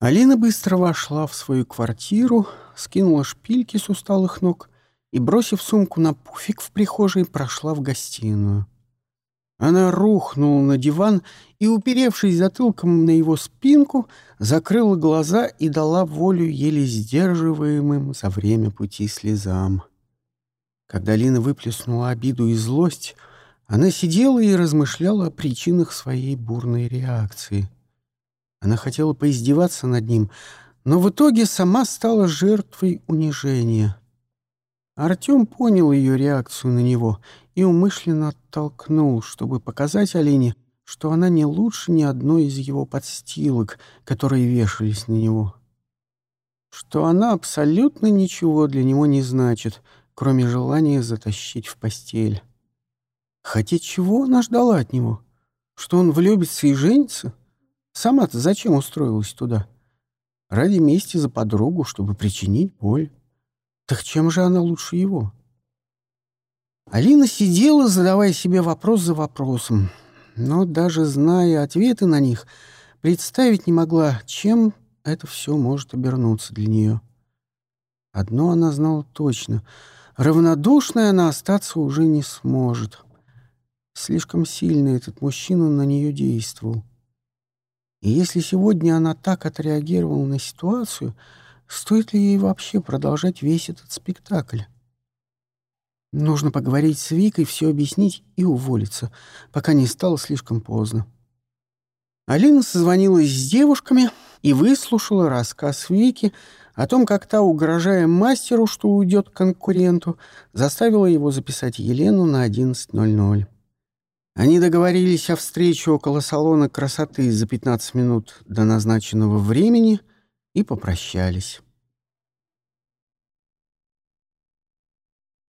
Алина быстро вошла в свою квартиру, скинула шпильки с усталых ног и, бросив сумку на пуфик в прихожей, прошла в гостиную. Она рухнула на диван и, уперевшись затылком на его спинку, закрыла глаза и дала волю еле сдерживаемым за время пути слезам. Когда Лина выплеснула обиду и злость, она сидела и размышляла о причинах своей бурной реакции. Она хотела поиздеваться над ним, но в итоге сама стала жертвой унижения. Артем понял ее реакцию на него и умышленно оттолкнул, чтобы показать Алине, что она не лучше ни одной из его подстилок, которые вешались на него. Что она абсолютно ничего для него не значит, кроме желания затащить в постель. Хотя чего она ждала от него? Что он влюбится и женится? Сама-то зачем устроилась туда? Ради мести за подругу, чтобы причинить боль. Так чем же она лучше его? Алина сидела, задавая себе вопрос за вопросом, но даже зная ответы на них, представить не могла, чем это все может обернуться для нее. Одно она знала точно — равнодушной она остаться уже не сможет. Слишком сильно этот мужчина на нее действовал. И если сегодня она так отреагировала на ситуацию, стоит ли ей вообще продолжать весь этот спектакль? Нужно поговорить с Викой, все объяснить и уволиться, пока не стало слишком поздно. Алина созвонилась с девушками и выслушала рассказ Вики о том, как та, угрожая мастеру, что уйдет к конкуренту, заставила его записать Елену на 11.00. Они договорились о встрече около салона красоты за 15 минут до назначенного времени и попрощались.